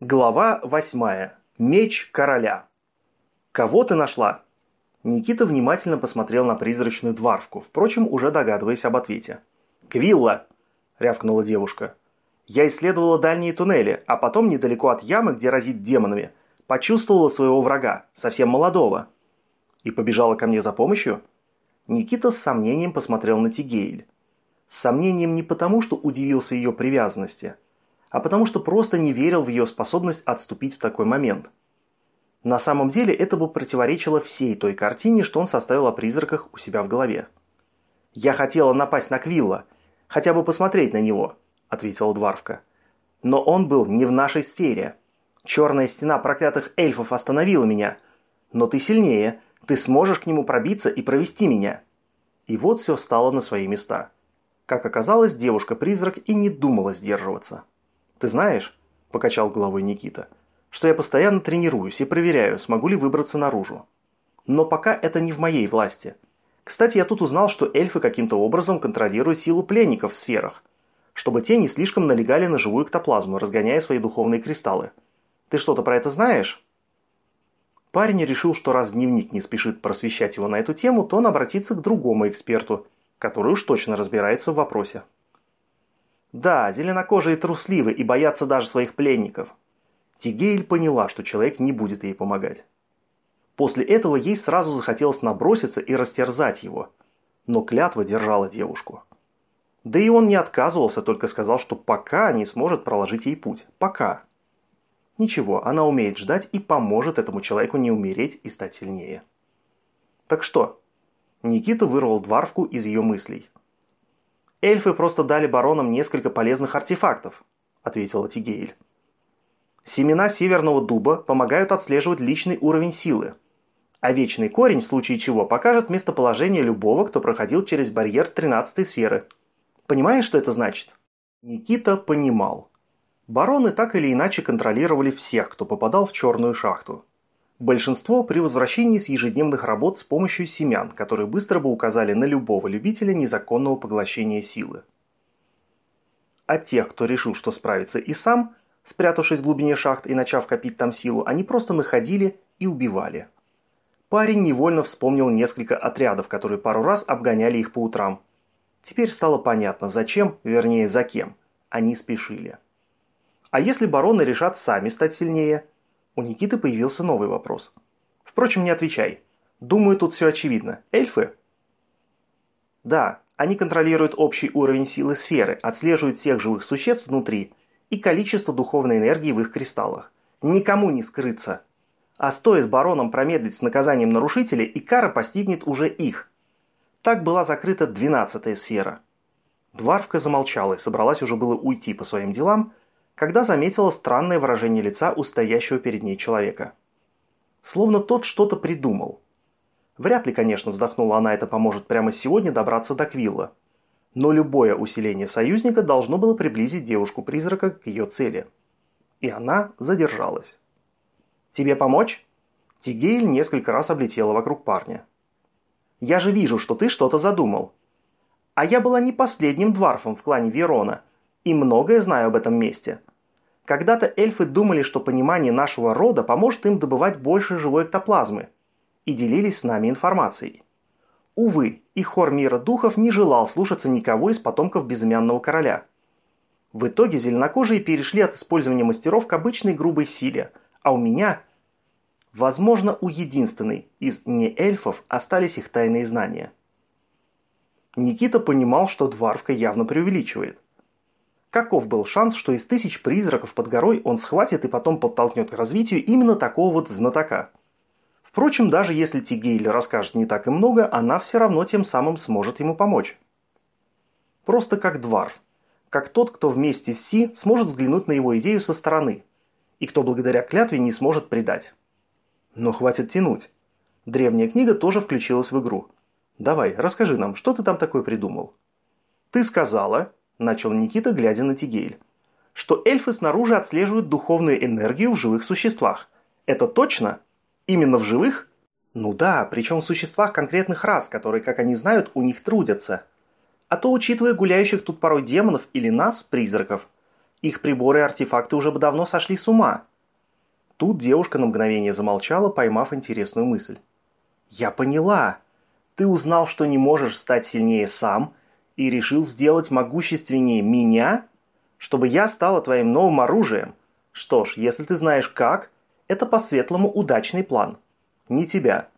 Глава восьмая. Меч короля. «Кого ты нашла?» Никита внимательно посмотрел на призрачную дварфку, впрочем, уже догадываясь об ответе. «Квилла!» – рявкнула девушка. «Я исследовала дальние туннели, а потом недалеко от ямы, где разит демонами, почувствовала своего врага, совсем молодого. И побежала ко мне за помощью?» Никита с сомнением посмотрел на Тигейль. С сомнением не потому, что удивился ее привязанности – а потому что просто не верил в ее способность отступить в такой момент. На самом деле это бы противоречило всей той картине, что он составил о призраках у себя в голове. «Я хотела напасть на Квилла, хотя бы посмотреть на него», – ответила Дварвка. «Но он был не в нашей сфере. Черная стена проклятых эльфов остановила меня. Но ты сильнее, ты сможешь к нему пробиться и провести меня». И вот все стало на свои места. Как оказалось, девушка-призрак и не думала сдерживаться. «Ты знаешь», – покачал головой Никита, – «что я постоянно тренируюсь и проверяю, смогу ли выбраться наружу. Но пока это не в моей власти. Кстати, я тут узнал, что эльфы каким-то образом контролируют силу пленников в сферах, чтобы те не слишком налегали на живую эктоплазму, разгоняя свои духовные кристаллы. Ты что-то про это знаешь?» Парень решил, что раз дневник не спешит просвещать его на эту тему, то он обратится к другому эксперту, который уж точно разбирается в вопросе. Да, зеленокожие трусливы и боятся даже своих пленников. Тигейль поняла, что человек не будет ей помогать. После этого ей сразу захотелось наброситься и растерзать его. Но клятва держала девушку. Да и он не отказывался, только сказал, что пока не сможет проложить ей путь. Пока. Ничего, она умеет ждать и поможет этому человеку не умереть и стать сильнее. Так что? Никита вырвал дворфку из ее мыслей. «Эльфы просто дали баронам несколько полезных артефактов», – ответила Тигейль. «Семена северного дуба помогают отслеживать личный уровень силы, а вечный корень, в случае чего, покажет местоположение любого, кто проходил через барьер 13 сферы. Понимаешь, что это значит?» Никита понимал. Бароны так или иначе контролировали всех, кто попадал в черную шахту. Большинство при возвращении с ежедневных работ с помощью семян, которые быстро бы указали на любого любителя незаконного поглощения силы. А тех, кто решил, что справится и сам, спрятавшись в глубине шахт и начав копить там силу, они просто находили и убивали. Парень невольно вспомнил несколько отрядов, которые пару раз обгоняли их по утрам. Теперь стало понятно, зачем, вернее за кем, они спешили. А если бароны решат сами стать сильнее – у Никиты появился новый вопрос. Впрочем, не отвечай. Думаю, тут все очевидно. Эльфы? Да, они контролируют общий уровень силы сферы, отслеживают всех живых существ внутри и количество духовной энергии в их кристаллах. Никому не скрыться. А стоит баронам промедлить с наказанием нарушителей, и кара постигнет уже их. Так была закрыта двенадцатая сфера. Дварвка замолчала и собралась уже было уйти по своим делам, когда заметила странное выражение лица у стоящего перед ней человека. Словно тот что-то придумал. Вряд ли, конечно, вздохнула она, это поможет прямо сегодня добраться до Квилла. Но любое усиление союзника должно было приблизить девушку-призрака к ее цели. И она задержалась. «Тебе помочь?» Тигейль несколько раз облетела вокруг парня. «Я же вижу, что ты что-то задумал. А я была не последним дварфом в клане Верона, и многое знаю об этом месте. Когда-то эльфы думали, что понимание нашего рода поможет им добывать больше живой эктоплазмы, и делились с нами информацией. Увы, и хор мира духов не желал слушаться никого из потомков безымянного короля. В итоге зеленокожие перешли от использования мастеров к обычной грубой силе, а у меня, возможно, у единственной из не-эльфов остались их тайные знания. Никита понимал, что Дварвка явно преувеличивает. Каков был шанс, что из тысяч призраков под горой он схватит и потом подтолкнет к развитию именно такого вот знатока? Впрочем, даже если Тигейль расскажет не так и много, она все равно тем самым сможет ему помочь. Просто как дварф. Как тот, кто вместе с Си сможет взглянуть на его идею со стороны. И кто благодаря клятве не сможет предать. Но хватит тянуть. Древняя книга тоже включилась в игру. Давай, расскажи нам, что ты там такое придумал? Ты сказала, – начал Никита, глядя на Тигейль. «Что эльфы снаружи отслеживают духовную энергию в живых существах. Это точно? Именно в живых?» «Ну да, причем в существах конкретных рас, которые, как они знают, у них трудятся. А то, учитывая гуляющих тут порой демонов или нас, призраков, Их приборы и артефакты уже бы давно сошли с ума. Тут девушка на мгновение замолчала, поймав интересную мысль. «Я поняла. Ты узнал, что не можешь стать сильнее сам, и решил сделать могущественнее меня, чтобы я стала твоим новым оружием. Что ж, если ты знаешь как, это по-светлому удачный план. Не тебя».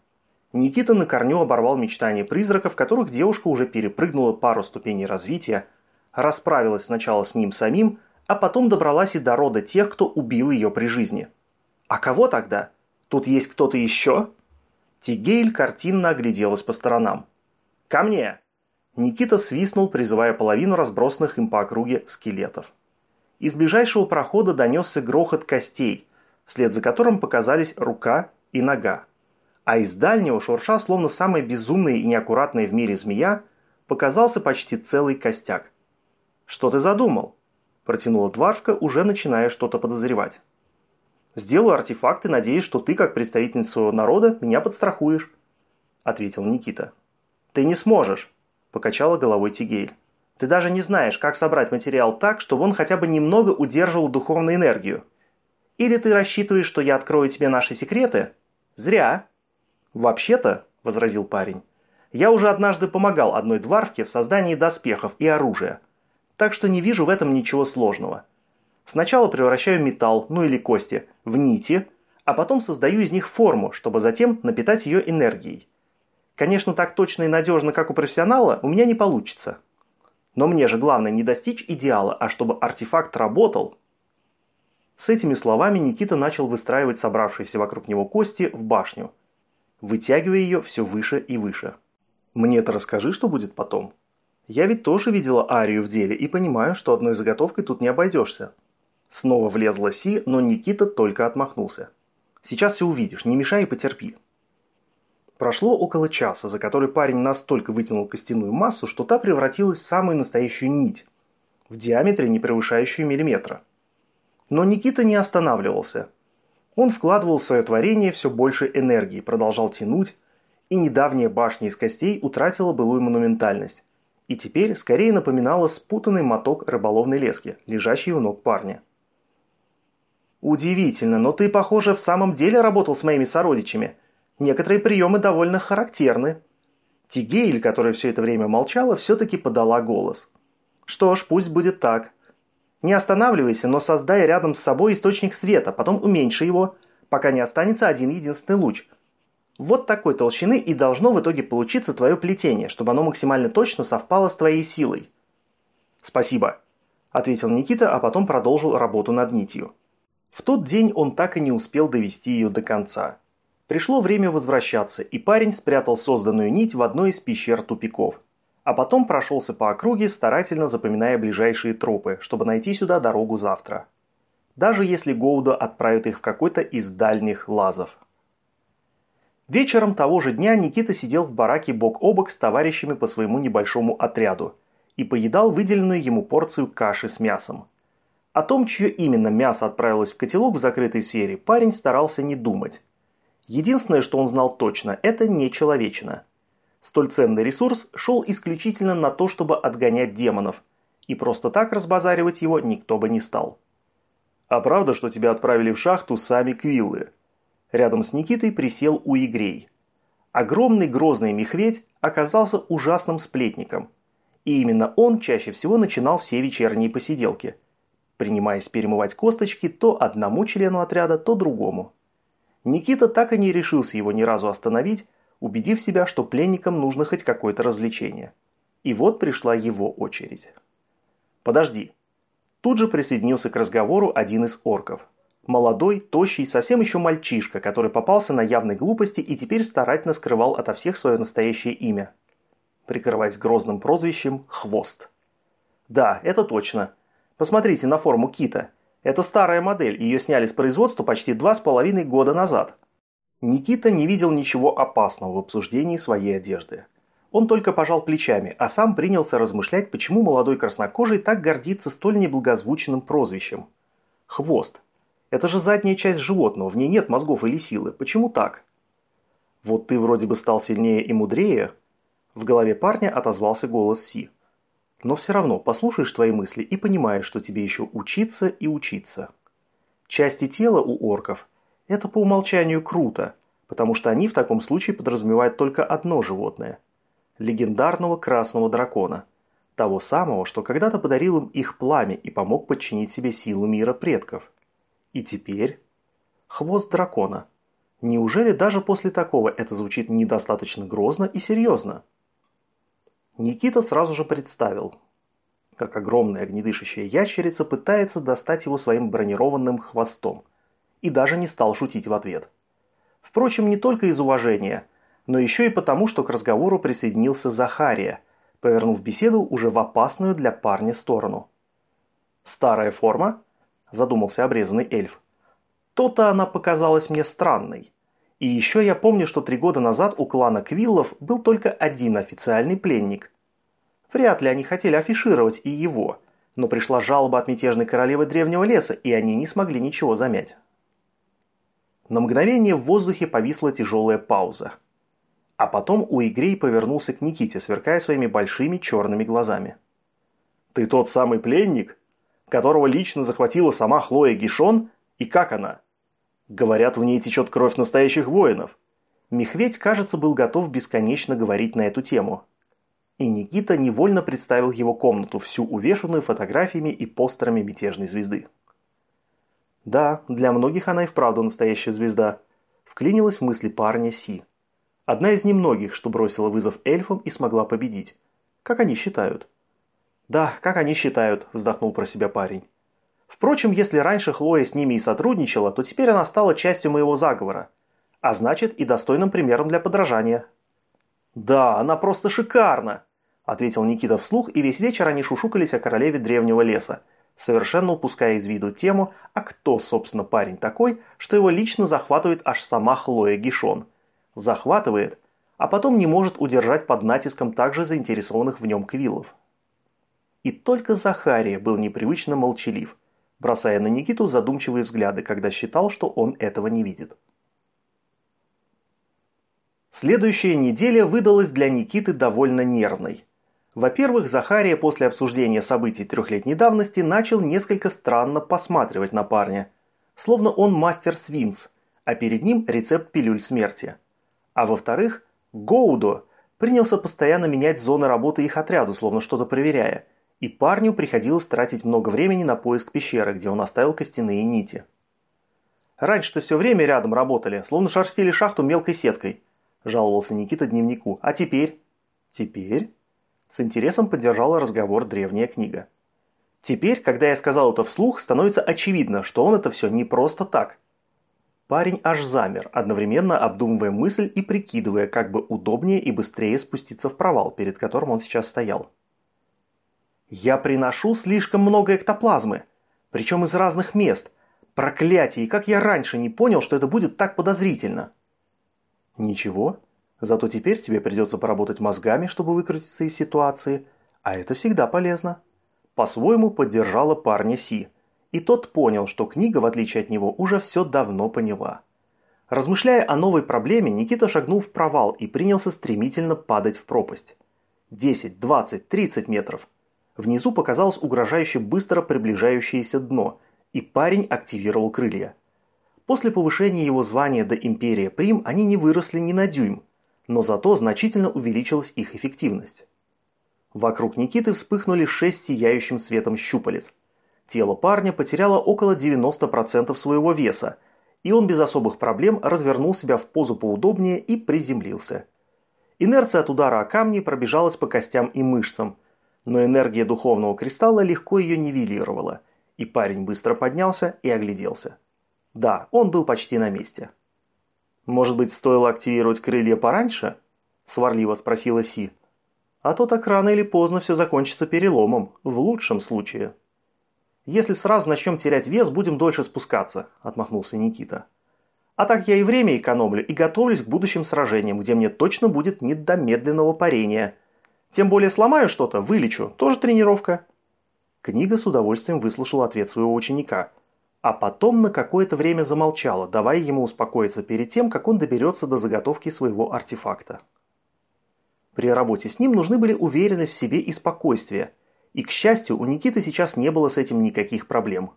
Никита на корню оборвал мечтания призраков, которых девушка уже перепрыгнула пару ступеней развития, расправилась сначала с ним самим, а потом добралась и до рода тех, кто убил ее при жизни. «А кого тогда? Тут есть кто-то еще?» Тигейль картинно огляделась по сторонам. «Ко мне!» Никита свистнул, призывая половину разбросанных им по округе скелетов. Из ближайшего прохода донесся грохот костей, вслед за которым показались рука и нога. А из дальнего, шурша, словно самая безумная и неаккуратная в мире змея, показался почти целый костяк. «Что ты задумал?» – протянула Дварфка, уже начиная что-то подозревать. Сделаю артефакты, надеюсь, что ты, как представитель своего народа, меня подстрахуешь», – ответил Никита. «Ты не сможешь», – покачала головой Тигейль. «Ты даже не знаешь, как собрать материал так, чтобы он хотя бы немного удерживал духовную энергию. Или ты рассчитываешь, что я открою тебе наши секреты? Зря». «Вообще-то», – возразил парень, – «я уже однажды помогал одной дварфке в создании доспехов и оружия, так что не вижу в этом ничего сложного». Сначала превращаю металл, ну или кости, в нити, а потом создаю из них форму, чтобы затем напитать ее энергией. Конечно, так точно и надежно, как у профессионала, у меня не получится. Но мне же главное не достичь идеала, а чтобы артефакт работал. С этими словами Никита начал выстраивать собравшиеся вокруг него кости в башню, вытягивая ее все выше и выше. «Мне-то расскажи, что будет потом. Я ведь тоже видела Арию в деле и понимаю, что одной заготовкой тут не обойдешься». Снова влезла Си, но Никита только отмахнулся. «Сейчас все увидишь, не мешай и потерпи». Прошло около часа, за который парень настолько вытянул костяную массу, что та превратилась в самую настоящую нить, в диаметре не превышающую миллиметра. Но Никита не останавливался. Он вкладывал в свое творение все больше энергии, продолжал тянуть, и недавняя башня из костей утратила былую монументальность, и теперь скорее напоминала спутанный моток рыболовной лески, лежащий у ног парня. «Удивительно, но ты, похоже, в самом деле работал с моими сородичами. Некоторые приемы довольно характерны». Тигейль, которая все это время молчала, все-таки подала голос. «Что ж, пусть будет так. Не останавливайся, но создай рядом с собой источник света, потом уменьши его, пока не останется один единственный луч. Вот такой толщины и должно в итоге получиться твое плетение, чтобы оно максимально точно совпало с твоей силой». «Спасибо», – ответил Никита, а потом продолжил работу над нитью. В тот день он так и не успел довести ее до конца. Пришло время возвращаться, и парень спрятал созданную нить в одной из пещер тупиков. А потом прошелся по округе, старательно запоминая ближайшие тропы, чтобы найти сюда дорогу завтра. Даже если Гоуда отправит их в какой-то из дальних лазов. Вечером того же дня Никита сидел в бараке бок о бок с товарищами по своему небольшому отряду и поедал выделенную ему порцию каши с мясом. О том, чье именно мясо отправилось в котелок в закрытой сфере, парень старался не думать. Единственное, что он знал точно, это не человечина. Столь ценный ресурс шел исключительно на то, чтобы отгонять демонов, и просто так разбазаривать его никто бы не стал. «А правда, что тебя отправили в шахту сами квиллы?» Рядом с Никитой присел у Игрей. Огромный грозный мехведь оказался ужасным сплетником. И именно он чаще всего начинал все вечерние посиделки – принимаясь перемывать косточки то одному члену отряда, то другому. Никита так и не решился его ни разу остановить, убедив себя, что пленникам нужно хоть какое-то развлечение. И вот пришла его очередь. «Подожди». Тут же присоединился к разговору один из орков. Молодой, тощий, совсем еще мальчишка, который попался на явной глупости и теперь старательно скрывал ото всех свое настоящее имя. Прикрываясь грозным прозвищем «Хвост». Да, это точно. Посмотрите на форму кита. Это старая модель, ее сняли с производства почти два с половиной года назад. Никита не видел ничего опасного в обсуждении своей одежды. Он только пожал плечами, а сам принялся размышлять, почему молодой краснокожий так гордится столь неблагозвучным прозвищем. Хвост. Это же задняя часть животного, в ней нет мозгов или силы. Почему так? Вот ты вроде бы стал сильнее и мудрее. В голове парня отозвался голос Си. Но все равно послушаешь твои мысли и понимаешь, что тебе еще учиться и учиться. Части тела у орков – это по умолчанию круто, потому что они в таком случае подразумевают только одно животное – легендарного красного дракона, того самого, что когда-то подарил им их пламя и помог подчинить себе силу мира предков. И теперь хвост дракона. Неужели даже после такого это звучит недостаточно грозно и серьезно? Никита сразу же представил, как огромная огнедышащая ящерица пытается достать его своим бронированным хвостом, и даже не стал шутить в ответ. Впрочем, не только из уважения, но еще и потому, что к разговору присоединился Захария, повернув беседу уже в опасную для парня сторону. «Старая форма?» – задумался обрезанный эльф. «То-то она показалась мне странной. И еще я помню, что три года назад у клана Квиллов был только один официальный пленник. Вряд ли они хотели афишировать и его, но пришла жалоба от мятежной королевы Древнего Леса, и они не смогли ничего замять. На мгновение в воздухе повисла тяжелая пауза. А потом у Игрей повернулся к Никите, сверкая своими большими черными глазами. «Ты тот самый пленник, которого лично захватила сама Хлоя Гишон? И как она?» Говорят, в ней течет кровь настоящих воинов. Мехведь, кажется, был готов бесконечно говорить на эту тему. И Никита невольно представил его комнату, всю увешанную фотографиями и постерами мятежной звезды. Да, для многих она и вправду настоящая звезда. Вклинилась в мысли парня Си. Одна из немногих, что бросила вызов эльфам и смогла победить. Как они считают? Да, как они считают, вздохнул про себя парень. Впрочем, если раньше Хлоя с ними и сотрудничала, то теперь она стала частью моего заговора. А значит, и достойным примером для подражания. «Да, она просто шикарна!» – ответил Никита вслух, и весь вечер они шушукались о королеве древнего леса, совершенно упуская из виду тему, а кто, собственно, парень такой, что его лично захватывает аж сама Хлоя Гишон. Захватывает, а потом не может удержать под натиском также заинтересованных в нем квиллов. И только Захария был непривычно молчалив – бросая на Никиту задумчивые взгляды, когда считал, что он этого не видит. Следующая неделя выдалась для Никиты довольно нервной. Во-первых, Захария после обсуждения событий трехлетней давности начал несколько странно посматривать на парня, словно он мастер свинц, а перед ним рецепт пилюль смерти. А во-вторых, Гоудо принялся постоянно менять зоны работы их отряду, словно что-то проверяя – и парню приходилось тратить много времени на поиск пещеры, где он оставил костяные нити. «Раньше-то все время рядом работали, словно шерстили шахту мелкой сеткой», – жаловался Никита дневнику. «А теперь?» «Теперь?» С интересом поддержала разговор древняя книга. Теперь, когда я сказал это вслух, становится очевидно, что он это все не просто так. Парень аж замер, одновременно обдумывая мысль и прикидывая, как бы удобнее и быстрее спуститься в провал, перед которым он сейчас стоял. Я приношу слишком много эктоплазмы, причем из разных мест. Проклятие, как я раньше не понял, что это будет так подозрительно. Ничего, зато теперь тебе придется поработать мозгами, чтобы выкрутиться из ситуации, а это всегда полезно. По-своему поддержала парня Си, и тот понял, что книга, в отличие от него, уже все давно поняла. Размышляя о новой проблеме, Никита шагнул в провал и принялся стремительно падать в пропасть. 10, 20, 30 метров – Внизу показалось угрожающе быстро приближающееся дно, и парень активировал крылья. После повышения его звания до Империя Прим они не выросли ни на дюйм, но зато значительно увеличилась их эффективность. Вокруг Никиты вспыхнули шесть сияющим светом щупалец. Тело парня потеряло около 90% своего веса, и он без особых проблем развернул себя в позу поудобнее и приземлился. Инерция от удара о камни пробежалась по костям и мышцам – но энергия духовного кристалла легко ее нивелировала, и парень быстро поднялся и огляделся. Да, он был почти на месте. «Может быть, стоило активировать крылья пораньше?» – сварливо спросила Си. «А то так рано или поздно все закончится переломом, в лучшем случае». «Если сразу начнем терять вес, будем дольше спускаться», – отмахнулся Никита. «А так я и время экономлю и готовлюсь к будущим сражениям, где мне точно будет не до медленного парения – тем более сломаю что-то, вылечу, тоже тренировка». Книга с удовольствием выслушала ответ своего ученика, а потом на какое-то время замолчала, давая ему успокоиться перед тем, как он доберется до заготовки своего артефакта. При работе с ним нужны были уверенность в себе и спокойствие, И, к счастью, у Никиты сейчас не было с этим никаких проблем.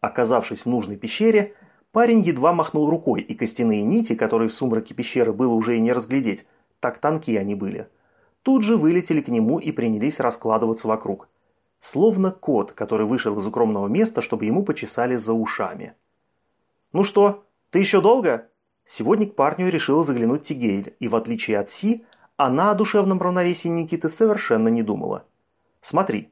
Оказавшись в нужной пещере, парень едва махнул рукой, и костяные нити, которые в сумраке пещеры было уже и не разглядеть, так тонкие они были, тут же вылетели к нему и принялись раскладываться вокруг. Словно кот, который вышел из укромного места, чтобы ему почесали за ушами. «Ну что, ты еще долго?» Сегодня к парню решила заглянуть Тигейль, и в отличие от Си, она о душевном равновесии Никиты совершенно не думала. «Смотри».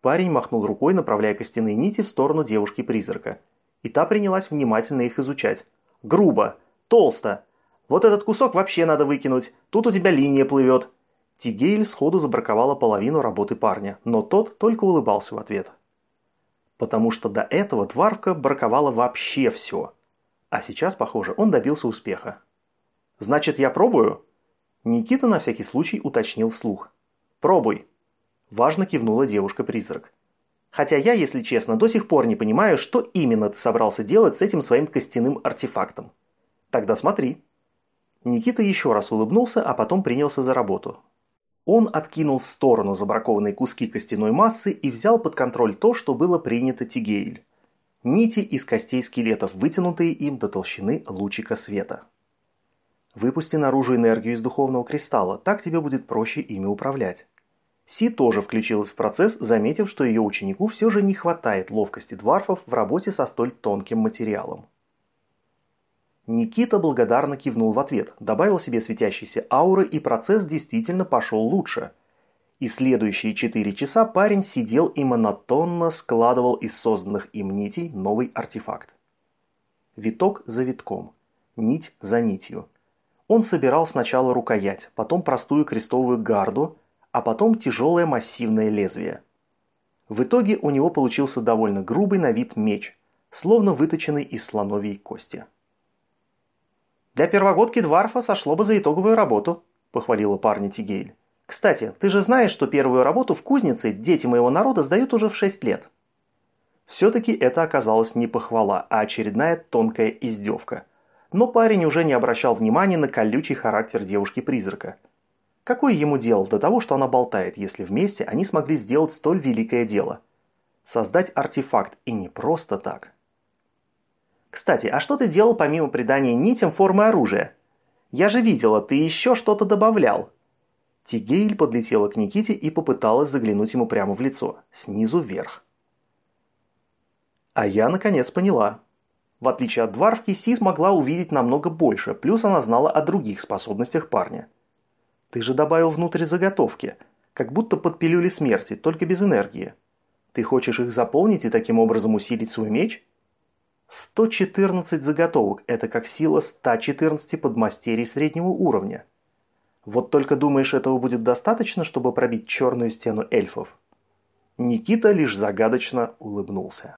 Парень махнул рукой, направляя костяные нити в сторону девушки-призрака. И та принялась внимательно их изучать. «Грубо! Толсто! Вот этот кусок вообще надо выкинуть! Тут у тебя линия плывет!» Тигейль сходу забраковала половину работы парня, но тот только улыбался в ответ. Потому что до этого Дварвка браковала вообще все – а сейчас, похоже, он добился успеха. «Значит, я пробую?» Никита на всякий случай уточнил вслух. «Пробуй!» Важно кивнула девушка-призрак. «Хотя я, если честно, до сих пор не понимаю, что именно ты собрался делать с этим своим костяным артефактом. Тогда смотри». Никита еще раз улыбнулся, а потом принялся за работу. Он откинул в сторону забракованные куски костяной массы и взял под контроль то, что было принято Тигейль нити из костей скелетов, вытянутые им до толщины лучика света. Выпусти наружу энергию из духовного кристалла, так тебе будет проще ими управлять. Си тоже включилась в процесс, заметив, что ее ученику все же не хватает ловкости дварфов в работе со столь тонким материалом. Никита благодарно кивнул в ответ, добавил себе светящиеся ауры, и процесс действительно пошел лучше – и следующие четыре часа парень сидел и монотонно складывал из созданных им нитей новый артефакт. Виток за витком, нить за нитью. Он собирал сначала рукоять, потом простую крестовую гарду, а потом тяжелое массивное лезвие. В итоге у него получился довольно грубый на вид меч, словно выточенный из слоновьей кости. «Для первогодки Дварфа сошло бы за итоговую работу», – похвалила парня Тигейль. Кстати, ты же знаешь, что первую работу в кузнице дети моего народа сдают уже в 6 лет. Все-таки это оказалось не похвала, а очередная тонкая издевка. Но парень уже не обращал внимания на колючий характер девушки-призрака. Какое ему дело до того, что она болтает, если вместе они смогли сделать столь великое дело? Создать артефакт, и не просто так. Кстати, а что ты делал помимо придания нитям формы оружия? Я же видела, ты еще что-то добавлял. Тигейль подлетела к Никите и попыталась заглянуть ему прямо в лицо, снизу вверх. А я наконец поняла. В отличие от Дварвки, Си смогла увидеть намного больше, плюс она знала о других способностях парня. Ты же добавил внутрь заготовки, как будто под пилюли смерти, только без энергии. Ты хочешь их заполнить и таким образом усилить свой меч? 114 заготовок – это как сила 114 подмастерий среднего уровня – вот только думаешь, этого будет достаточно, чтобы пробить черную стену эльфов?» Никита лишь загадочно улыбнулся.